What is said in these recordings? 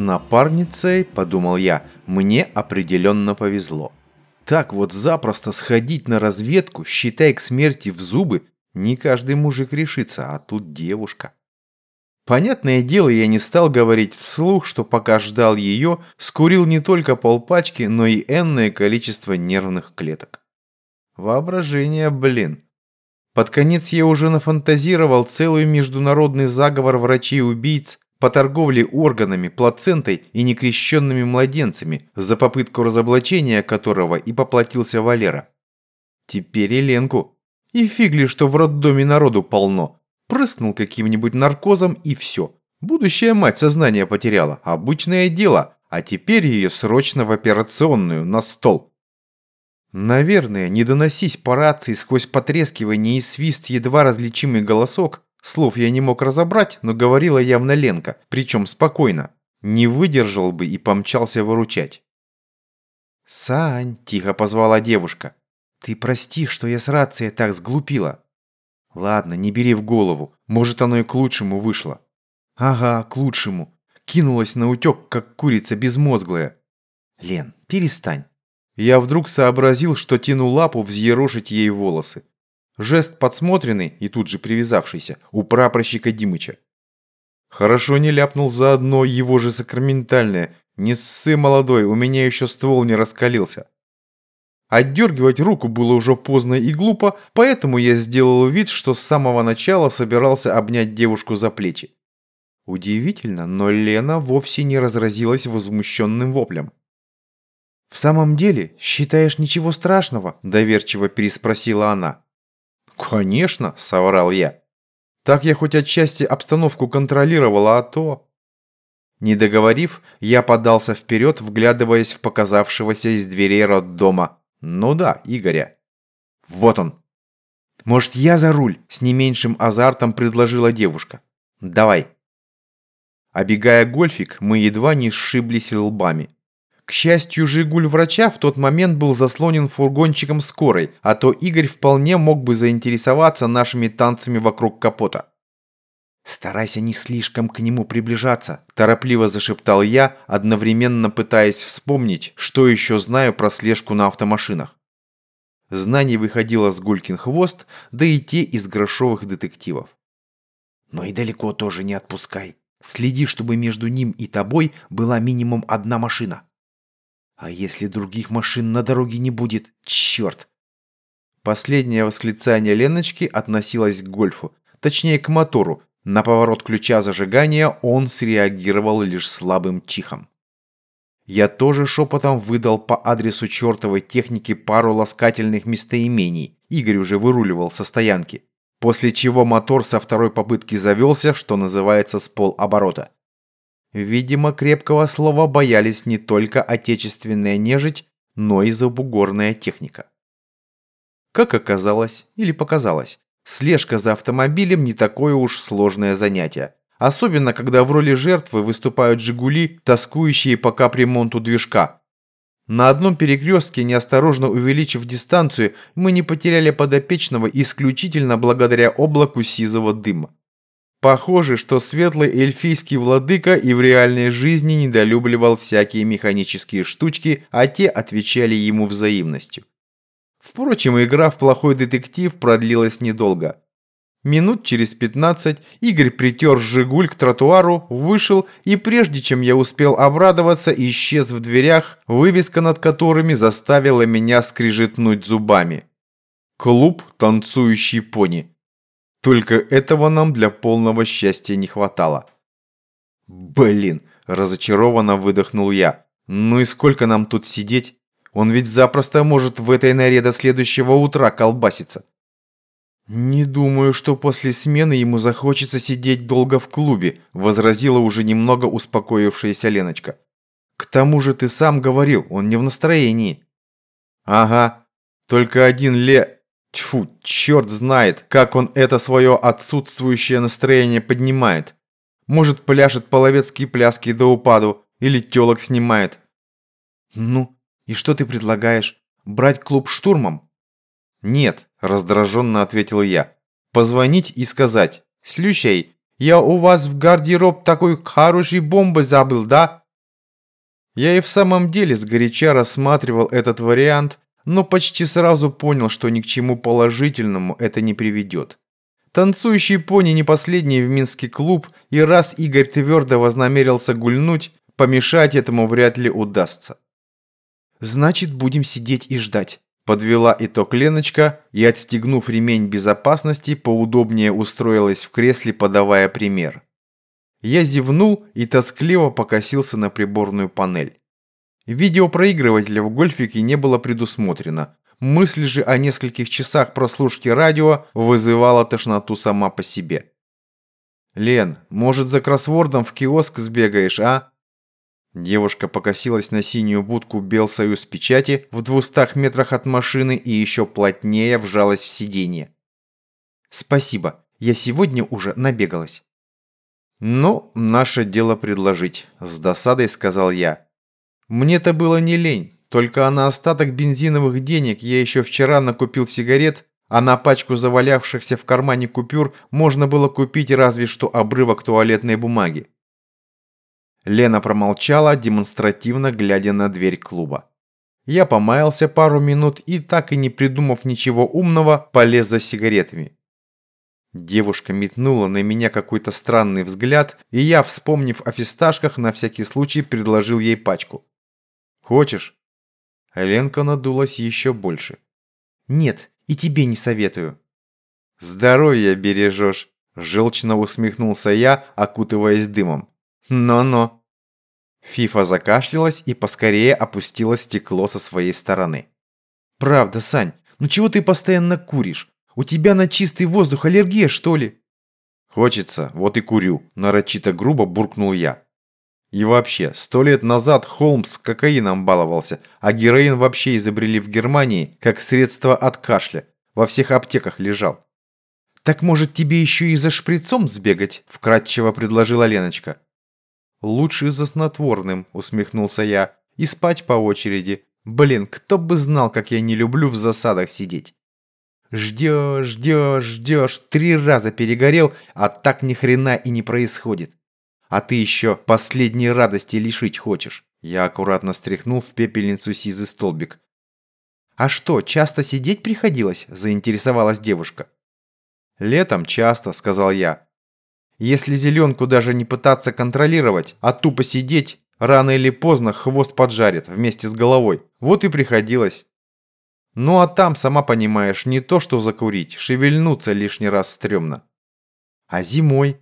Напарницей, подумал я, мне определенно повезло. Так вот запросто сходить на разведку, считай к смерти в зубы, не каждый мужик решится, а тут девушка. Понятное дело, я не стал говорить вслух, что пока ждал ее, скурил не только полпачки, но и энное количество нервных клеток. Воображение, блин. Под конец я уже нафантазировал целый международный заговор врачей-убийц по торговле органами, плацентой и некрещенными младенцами, за попытку разоблачения которого и поплатился Валера. Теперь и Ленку. И фигли, что в роддоме народу полно. Прыснул каким-нибудь наркозом и все. Будущая мать сознание потеряла. Обычное дело. А теперь ее срочно в операционную, на стол. Наверное, не доносись по рации сквозь потрескивание и свист едва различимый голосок, слов я не мог разобрать, но говорила явно Ленка, причем спокойно. Не выдержал бы и помчался выручать. «Сань!» – тихо позвала девушка. «Ты прости, что я с рацией так сглупила». «Ладно, не бери в голову. Может, оно и к лучшему вышло». «Ага, к лучшему». Кинулась на утек, как курица безмозглая. «Лен, перестань». Я вдруг сообразил, что тяну лапу взъерошить ей волосы. Жест подсмотренный и тут же привязавшийся у прапорщика Димыча. Хорошо не ляпнул заодно его же сакраментальное. Не ссы, молодой, у меня еще ствол не раскалился. Отдергивать руку было уже поздно и глупо, поэтому я сделал вид, что с самого начала собирался обнять девушку за плечи. Удивительно, но Лена вовсе не разразилась возмущенным воплем. «В самом деле, считаешь ничего страшного?» – доверчиво переспросила она. «Конечно», – соврал я. «Так я хоть отчасти обстановку контролировала, а то...» Не договорив, я подался вперед, вглядываясь в показавшегося из дверей роддома. Ну да, Игоря. Вот он. «Может, я за руль?» – с не меньшим азартом предложила девушка. «Давай». Обегая гольфик, мы едва не сшиблись лбами. К счастью, «Жигуль» врача в тот момент был заслонен фургончиком скорой, а то Игорь вполне мог бы заинтересоваться нашими танцами вокруг капота. «Старайся не слишком к нему приближаться», – торопливо зашептал я, одновременно пытаясь вспомнить, что еще знаю про слежку на автомашинах. Знаний выходило с Гулькин хвост, да и те из грошовых детективов. «Но и далеко тоже не отпускай. Следи, чтобы между ним и тобой была минимум одна машина». А если других машин на дороге не будет? Черт! Последнее восклицание Леночки относилось к гольфу, точнее к мотору. На поворот ключа зажигания он среагировал лишь слабым чихом. Я тоже шепотом выдал по адресу чертовой техники пару ласкательных местоимений. Игорь уже выруливал со стоянки. После чего мотор со второй попытки завелся, что называется, с полоборота. Видимо, крепкого слова боялись не только отечественная нежить, но и забугорная техника. Как оказалось, или показалось, слежка за автомобилем не такое уж сложное занятие. Особенно, когда в роли жертвы выступают «Жигули», тоскующие по капремонту движка. На одном перекрестке, неосторожно увеличив дистанцию, мы не потеряли подопечного исключительно благодаря облаку сизого дыма. Похоже, что светлый эльфийский владыка и в реальной жизни недолюбливал всякие механические штучки, а те отвечали ему взаимностью. Впрочем, игра в плохой детектив продлилась недолго. Минут через 15 Игорь притер «Жигуль» к тротуару, вышел и прежде чем я успел обрадоваться, исчез в дверях, вывеска над которыми заставила меня скрижетнуть зубами. «Клуб танцующий пони». Только этого нам для полного счастья не хватало. Блин, разочарованно выдохнул я. Ну и сколько нам тут сидеть? Он ведь запросто может в этой норе до следующего утра колбаситься. «Не думаю, что после смены ему захочется сидеть долго в клубе», возразила уже немного успокоившаяся Леночка. «К тому же ты сам говорил, он не в настроении». «Ага, только один Ле...» Тьфу, черт знает, как он это свое отсутствующее настроение поднимает. Может, пляшет половецкие пляски до упаду, или телок снимает. Ну, и что ты предлагаешь? Брать клуб штурмом? Нет, раздраженно ответил я. Позвонить и сказать. Слющай, я у вас в гардероб такой хорошей бомбы забыл, да? Я и в самом деле сгоряча рассматривал этот вариант, но почти сразу понял, что ни к чему положительному это не приведет. Танцующий пони не последний в Минский клуб, и раз Игорь твердо вознамерился гульнуть, помешать этому вряд ли удастся. «Значит, будем сидеть и ждать», – подвела итог Леночка и, отстегнув ремень безопасности, поудобнее устроилась в кресле, подавая пример. Я зевнул и тоскливо покосился на приборную панель. Видеопроигрывателя в гольфике не было предусмотрено. Мысль же о нескольких часах прослушки радио вызывала тошноту сама по себе. «Лен, может за кроссвордом в киоск сбегаешь, а?» Девушка покосилась на синюю будку Белсоюз печати в двухстах метрах от машины и еще плотнее вжалась в сиденье. «Спасибо, я сегодня уже набегалась». «Ну, наше дело предложить», – с досадой сказал я. «Мне-то было не лень, только на остаток бензиновых денег я еще вчера накупил сигарет, а на пачку завалявшихся в кармане купюр можно было купить разве что обрывок туалетной бумаги». Лена промолчала, демонстративно глядя на дверь клуба. Я помаялся пару минут и, так и не придумав ничего умного, полез за сигаретами. Девушка метнула на меня какой-то странный взгляд, и я, вспомнив о фисташках, на всякий случай предложил ей пачку. «Хочешь?» Ленка надулась еще больше. «Нет, и тебе не советую». «Здоровье бережешь», – желчно усмехнулся я, окутываясь дымом. «Но-но». Фифа закашлялась и поскорее опустила стекло со своей стороны. «Правда, Сань, ну чего ты постоянно куришь? У тебя на чистый воздух аллергия, что ли?» «Хочется, вот и курю», – нарочито грубо буркнул я. И вообще, сто лет назад Холмс кокаином баловался, а героин вообще изобрели в Германии как средство от кашля. Во всех аптеках лежал. «Так может тебе еще и за шприцом сбегать?» – вкратчиво предложила Леночка. «Лучше за снотворным», – усмехнулся я. «И спать по очереди. Блин, кто бы знал, как я не люблю в засадах сидеть». Ждешь, ждешь, ждешь, три раза перегорел, а так ни хрена и не происходит. А ты еще последней радости лишить хочешь. Я аккуратно стряхнул в пепельницу сизый столбик. «А что, часто сидеть приходилось?» – заинтересовалась девушка. «Летом часто», – сказал я. «Если зеленку даже не пытаться контролировать, а тупо сидеть, рано или поздно хвост поджарит вместе с головой. Вот и приходилось». Ну а там, сама понимаешь, не то что закурить, шевельнуться лишний раз стрёмно. А зимой?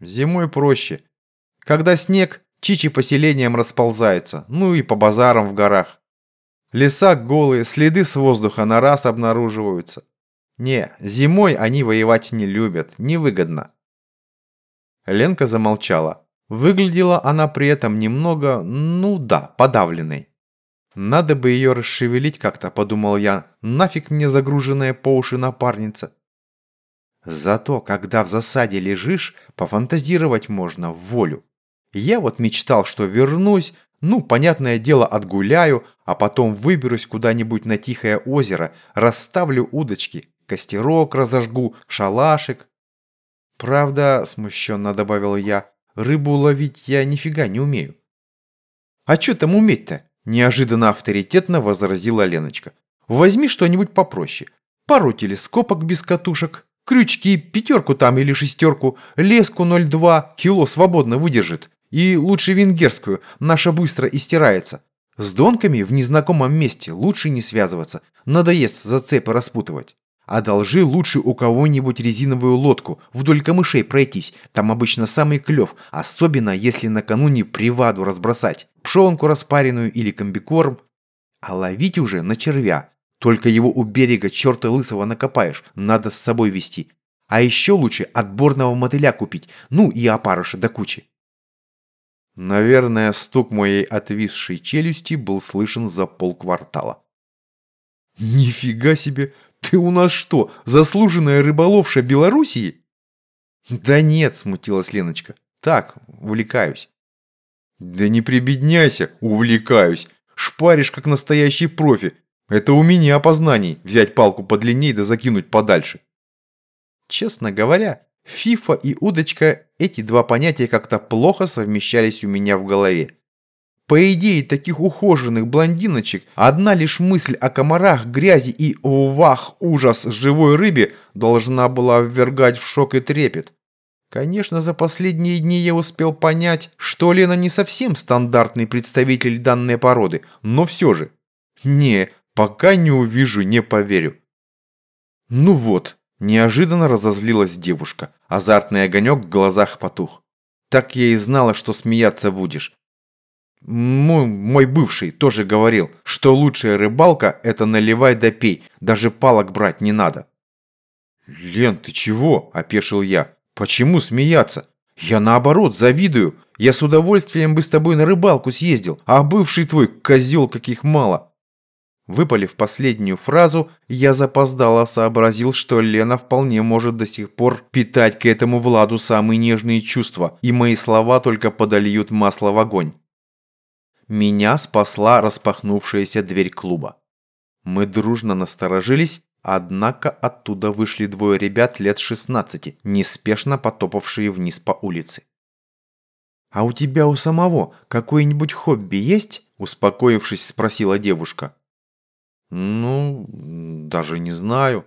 Зимой проще. Когда снег, чичи поселениям расползаются, ну и по базарам в горах. Леса голые, следы с воздуха на раз обнаруживаются. Не, зимой они воевать не любят, невыгодно. Ленка замолчала. Выглядела она при этом немного, ну да, подавленной. Надо бы ее расшевелить как-то, подумал я. Нафиг мне загруженная по уши напарница. Зато, когда в засаде лежишь, пофантазировать можно в волю. Я вот мечтал, что вернусь, ну, понятное дело, отгуляю, а потом выберусь куда-нибудь на тихое озеро, расставлю удочки, костерок разожгу, шалашик. Правда, смущенно добавил я, рыбу ловить я нифига не умею. А что там уметь-то? Неожиданно авторитетно возразила Леночка. Возьми что-нибудь попроще. Пару телескопок без катушек, крючки, пятерку там или шестерку, леску 0,2, кило свободно выдержит. И лучше венгерскую, наша быстро истирается. С донками в незнакомом месте лучше не связываться, надоест зацепы распутывать. Одолжи лучше у кого-нибудь резиновую лодку, вдоль камышей пройтись, там обычно самый клев, особенно если накануне приваду разбросать, пшенку распаренную или комбикорм. А ловить уже на червя, только его у берега черта лысого накопаешь, надо с собой вести. А еще лучше отборного мотыля купить, ну и опарыша до кучи. Наверное, стук моей отвисшей челюсти был слышен за полквартала. «Нифига себе! Ты у нас что, заслуженная рыболовша Белоруссии?» «Да нет», – смутилась Леночка. «Так, увлекаюсь». «Да не прибедняйся, увлекаюсь. Шпаришь, как настоящий профи. Это у меня познаний, взять палку подлинней да закинуть подальше». Честно говоря, фифа и удочка – эти два понятия как-то плохо совмещались у меня в голове. По идее, таких ухоженных блондиночек одна лишь мысль о комарах, грязи и, увах, ужас живой рыбе должна была ввергать в шок и трепет. Конечно, за последние дни я успел понять, что Лена не совсем стандартный представитель данной породы, но все же. Не, пока не увижу, не поверю. Ну вот, неожиданно разозлилась девушка. Азартный огонек в глазах потух. Так я и знала, что смеяться будешь. Мой, мой бывший тоже говорил, что лучшая рыбалка – это наливай да пей, даже палок брать не надо. «Лен, ты чего?» – опешил я. «Почему смеяться? Я наоборот завидую. Я с удовольствием бы с тобой на рыбалку съездил, а бывший твой козел каких мало». Выпалив последнюю фразу, я запоздало сообразил, что Лена вполне может до сих пор питать к этому Владу самые нежные чувства, и мои слова только подольют масло в огонь. Меня спасла распахнувшаяся дверь клуба. Мы дружно насторожились, однако оттуда вышли двое ребят лет 16, неспешно потопавшие вниз по улице. «А у тебя у самого какое-нибудь хобби есть?» Успокоившись, спросила девушка. «Ну, даже не знаю.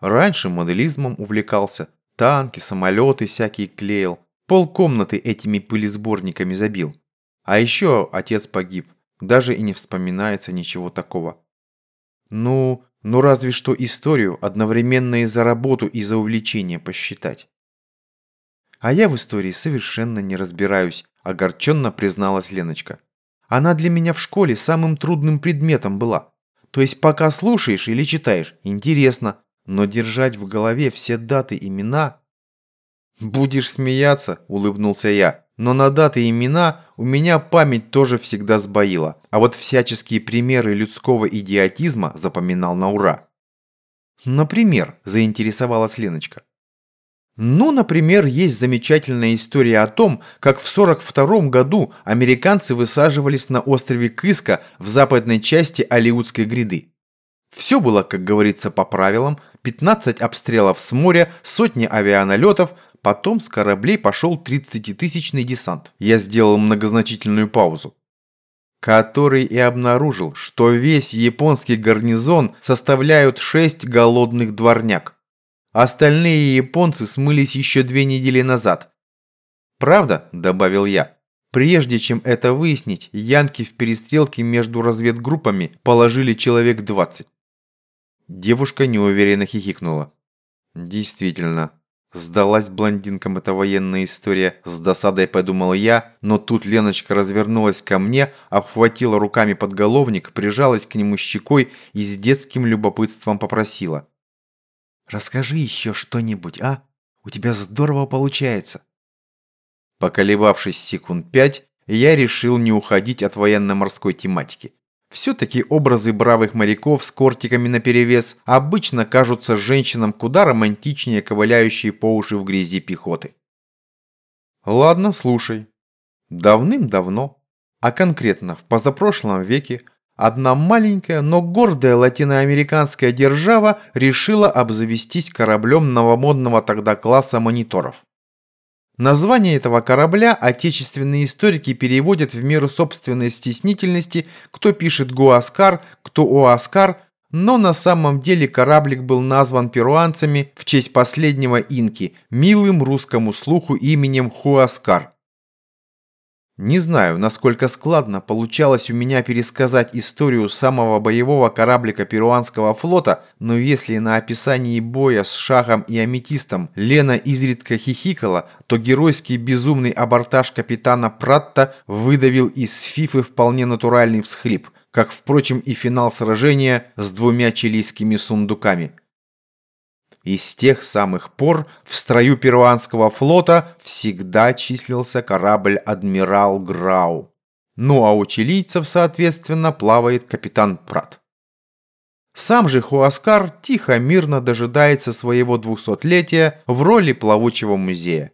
Раньше моделизмом увлекался, танки, самолеты всякие клеил, полкомнаты этими пылесборниками забил. А еще отец погиб. Даже и не вспоминается ничего такого. Ну, ну разве что историю одновременно и за работу, и за увлечение посчитать. А я в истории совершенно не разбираюсь, огорченно призналась Леночка. Она для меня в школе самым трудным предметом была. То есть пока слушаешь или читаешь, интересно, но держать в голове все даты, имена... «Будешь смеяться», — улыбнулся я. Но на даты и имена у меня память тоже всегда сбоила, а вот всяческие примеры людского идиотизма запоминал на ура. Например, заинтересовалась Леночка. Ну, например, есть замечательная история о том, как в 42 году американцы высаживались на острове Кыска в западной части Алиутской гряды. Все было, как говорится, по правилам, 15 обстрелов с моря, сотни авианалетов, Потом с кораблей пошел 30-тысячный десант. Я сделал многозначительную паузу. Который и обнаружил, что весь японский гарнизон составляют 6 голодных дворняк. Остальные японцы смылись еще две недели назад. «Правда?» – добавил я. Прежде чем это выяснить, янки в перестрелке между разведгруппами положили человек 20. Девушка неуверенно хихикнула. Действительно, Сдалась блондинкам эта военная история, с досадой подумал я, но тут Леночка развернулась ко мне, обхватила руками подголовник, прижалась к нему щекой и с детским любопытством попросила. «Расскажи еще что-нибудь, а? У тебя здорово получается». Поколебавшись секунд пять, я решил не уходить от военно-морской тематики. Все-таки образы бравых моряков с кортиками наперевес обычно кажутся женщинам куда романтичнее ковыляющей по уши в грязи пехоты. Ладно, слушай. Давным-давно, а конкретно в позапрошлом веке, одна маленькая, но гордая латиноамериканская держава решила обзавестись кораблем новомодного тогда класса мониторов. Название этого корабля отечественные историки переводят в меру собственной стеснительности, кто пишет Гуаскар, кто Уаскар, но на самом деле кораблик был назван перуанцами в честь последнего инки, милым русскому слуху именем Хуаскар. Не знаю, насколько складно получалось у меня пересказать историю самого боевого кораблика перуанского флота, но если на описании боя с шахом и аметистом Лена изредка хихикала, то геройский безумный абортаж капитана Пратта выдавил из фифы вполне натуральный всхлип, как, впрочем, и финал сражения с двумя чилийскими сундуками – и с тех самых пор в строю перуанского флота всегда числился корабль «Адмирал Грау». Ну а у чилийцев, соответственно, плавает капитан Прат. Сам же Хуаскар тихо, мирно дожидается своего двухсотлетия в роли плавучего музея.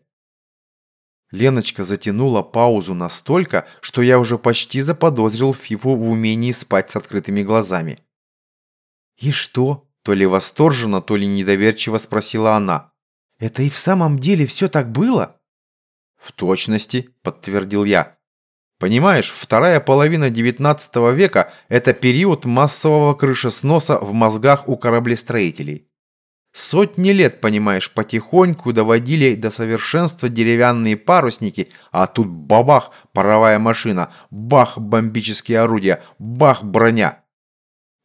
Леночка затянула паузу настолько, что я уже почти заподозрил Фифу в умении спать с открытыми глазами. «И что?» То ли восторженно, то ли недоверчиво спросила она. «Это и в самом деле все так было?» «В точности», — подтвердил я. Понимаешь, вторая половина 19 века – это период массового крышесноса в мозгах у кораблестроителей. Сотни лет, понимаешь, потихоньку доводили до совершенства деревянные парусники, а тут бабах – паровая машина, бах – бомбические орудия, бах – броня.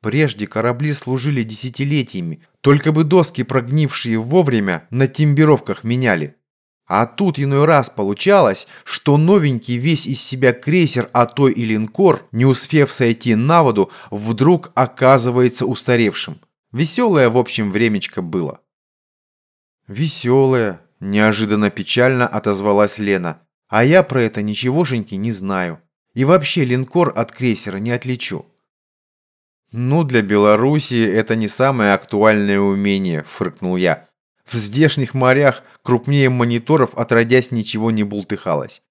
Прежде корабли служили десятилетиями, только бы доски, прогнившие вовремя, на тембировках меняли. А тут иной раз получалось, что новенький весь из себя крейсер, а то и линкор, не успев сойти на воду, вдруг оказывается устаревшим. Веселое, в общем, времечко было. Веселое, неожиданно печально отозвалась Лена. А я про это ничегошеньки не знаю. И вообще линкор от крейсера не отличу. «Ну, для Белоруссии это не самое актуальное умение», – фыркнул я. В здешних морях крупнее мониторов отродясь ничего не бултыхалось.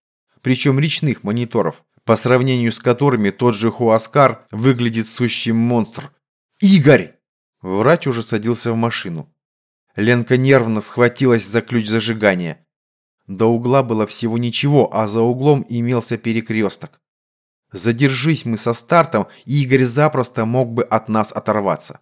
Причем речных мониторов, по сравнению с которыми тот же Хуаскар выглядит сущим монстр. «Игорь!» Врач уже садился в машину. Ленка нервно схватилась за ключ зажигания. До угла было всего ничего, а за углом имелся перекресток. Задержись мы со стартом, Игорь запросто мог бы от нас оторваться.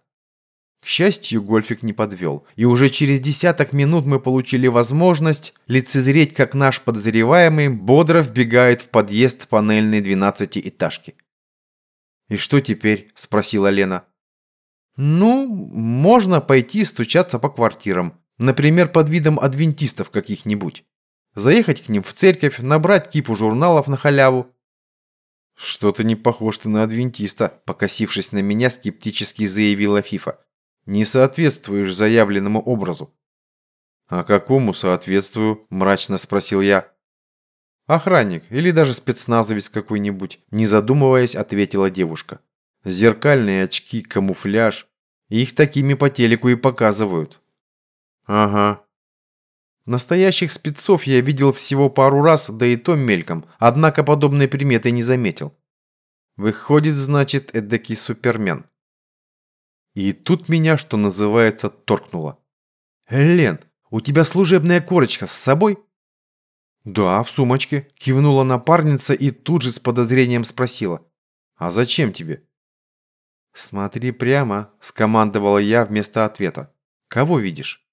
К счастью, Гольфик не подвел, и уже через десяток минут мы получили возможность лицезреть, как наш подозреваемый бодро вбегает в подъезд панельной двенадцатиэтажки. «И что теперь?» – спросила Лена. «Ну, можно пойти стучаться по квартирам, например, под видом адвентистов каких-нибудь. Заехать к ним в церковь, набрать кипу журналов на халяву». «Что-то не похож ты на адвентиста», – покосившись на меня, скептически заявила Фифа не соответствуешь заявленному образу». «А какому соответствую?» – мрачно спросил я. «Охранник или даже спецназовец какой-нибудь», – не задумываясь, ответила девушка. «Зеркальные очки, камуфляж. Их такими по телеку и показывают». «Ага». Настоящих спецов я видел всего пару раз, да и то мельком, однако подобной приметы не заметил. Выходит, значит, эдакий супермен. И тут меня, что называется, торкнуло. «Лен, у тебя служебная корочка с собой?» «Да, в сумочке», – кивнула напарница и тут же с подозрением спросила. «А зачем тебе?» «Смотри прямо», – скомандовала я вместо ответа. «Кого видишь?»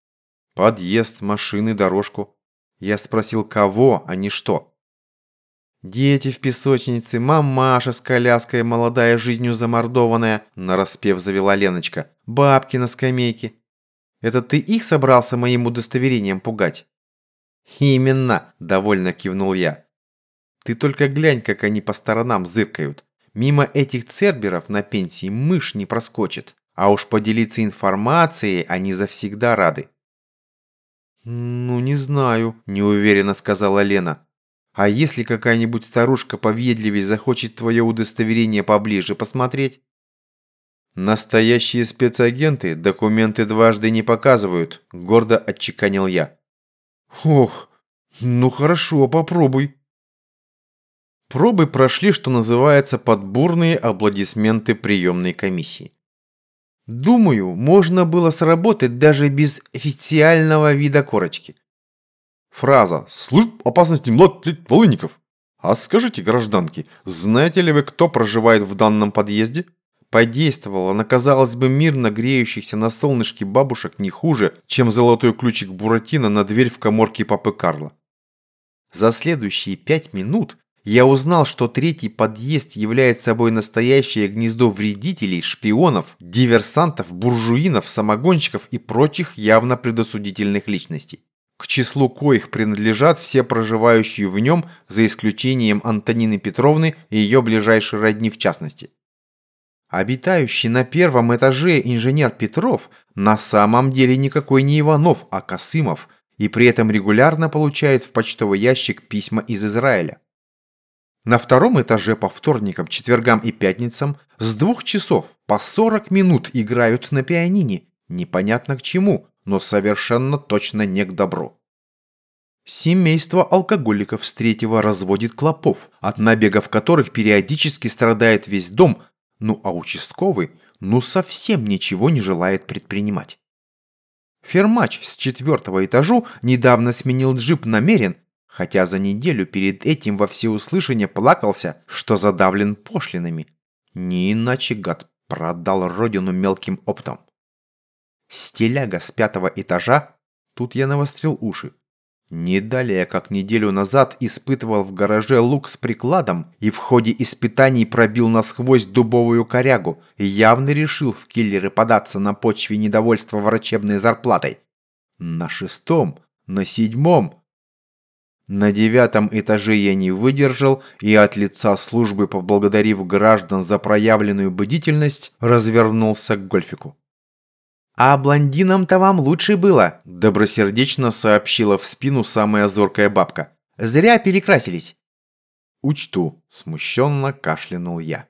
«Подъезд, машины, дорожку». Я спросил, кого, а не что. Дети в песочнице, мамаша с коляской, молодая жизнью замордованная, нараспев завела Леночка. Бабки на скамейке. Это ты их собрался моим удостоверением пугать? Именно, довольно кивнул я. Ты только глянь, как они по сторонам зыркают. Мимо этих церберов на пенсии мышь не проскочит. А уж поделиться информацией они завсегда рады. «Ну, не знаю», – неуверенно сказала Лена. А если какая-нибудь старушка поведливее захочет твое удостоверение поближе посмотреть? Настоящие спецагенты документы дважды не показывают, гордо отчеканил я. Ох, ну хорошо, попробуй. Пробы прошли, что называется, под бурные аплодисменты приемной комиссии. Думаю, можно было сработать даже без официального вида корочки. Фраза «Служб опасности младлит волынников». А скажите, гражданки, знаете ли вы, кто проживает в данном подъезде? Подействовала на, казалось бы, мирно греющихся на солнышке бабушек не хуже, чем золотой ключик Буратино на дверь в коморке папы Карла. За следующие пять минут я узнал, что третий подъезд является собой настоящее гнездо вредителей, шпионов, диверсантов, буржуинов, самогонщиков и прочих явно предосудительных личностей к числу коих принадлежат все проживающие в нем, за исключением Антонины Петровны и ее ближайшей родни в частности. Обитающий на первом этаже инженер Петров на самом деле никакой не Иванов, а Косымов, и при этом регулярно получает в почтовый ящик письма из Израиля. На втором этаже по вторникам, четвергам и пятницам с двух часов по 40 минут играют на пианине, непонятно к чему – но совершенно точно не к добру. Семейство алкоголиков с третьего разводит клопов, от набегов которых периодически страдает весь дом, ну а участковый ну совсем ничего не желает предпринимать. Фермач с четвертого этажу недавно сменил джип намерен, хотя за неделю перед этим во всеуслышание плакался, что задавлен пошлинами. Не иначе гад продал родину мелким оптом. Стиляга с пятого этажа, тут я навострил уши. Не далее, как неделю назад испытывал в гараже лук с прикладом и в ходе испытаний пробил насквозь дубовую корягу и явно решил в киллеры податься на почве недовольства врачебной зарплатой. На шестом, на седьмом, на девятом этаже я не выдержал и от лица службы, поблагодарив граждан за проявленную бдительность, развернулся к гольфику. «А блондинам-то вам лучше было», – добросердечно сообщила в спину самая зоркая бабка. «Зря перекрасились». «Учту», – смущенно кашлянул я.